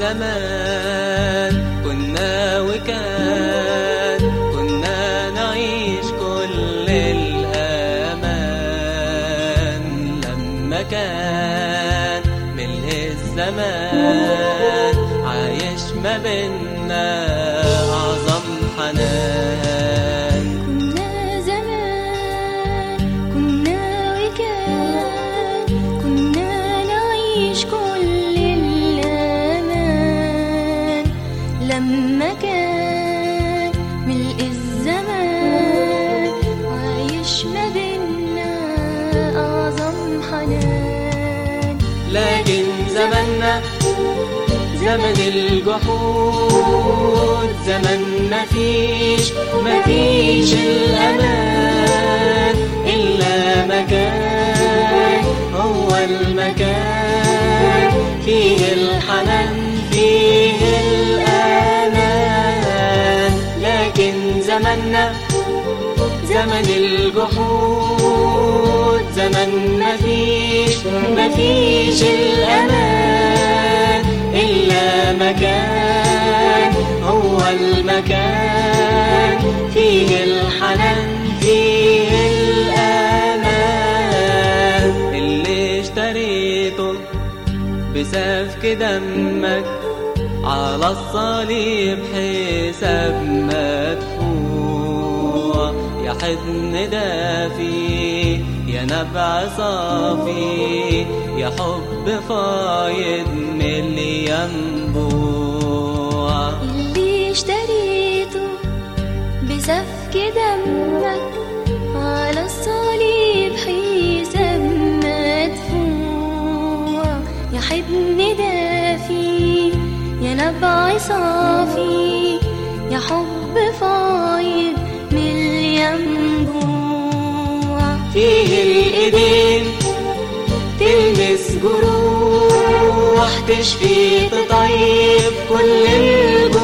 الزمان. كنا وكان كنا نعيش كل الأمان. لما كان ملء الزمان عايش ما بينا لما كان ملء الزمان عايش ما بينا أعظم حنان. لكن زماننا زمن الجحود زمن مفيش مفيش الأمان. إلا مكان هو المكان فيه زماننا زمن الجحود زمن مفيش مفيش الأمان. إلا مكان هو المكان. فيه الحنان فيه الأمان. اللي اشتريته بسفك دمك على الصليب حساب مدفوع يا حضن دافي يا نبع صافي يا حب فايض ملي ينبوع. اللي اشتريته بسفك دمك على الصليب حساب مدفوع. يا حضن دافي يا نبع صافي يا حب فايض من الينبوع فيه الإيدين تلمس جروح تشفي تطيب كل الجروح.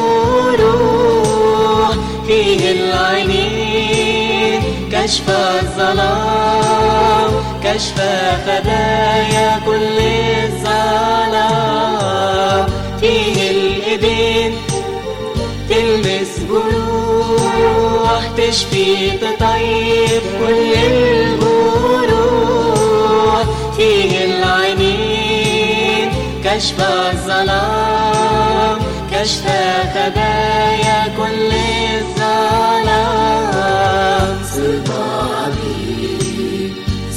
فيه العينين كشف الظلام كشف خبايا كل الظلام. فيه تشفي تطيب كل الجروح فيه العينين كشف الظلام كشف خبايا كل الظلام. صرنا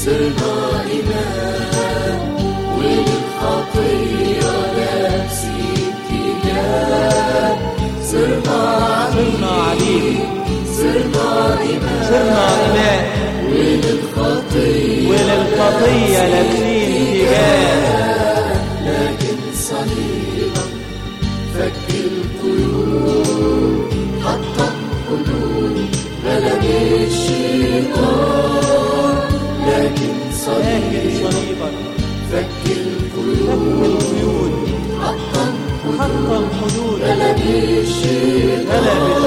إمام صرنا إماء وللخطية. لابسين حجاب لكن صليب فك القيود حتى القلوب غلب الشيطان. لكن صليب فك القيود حتى الحدود غلب الشيطان.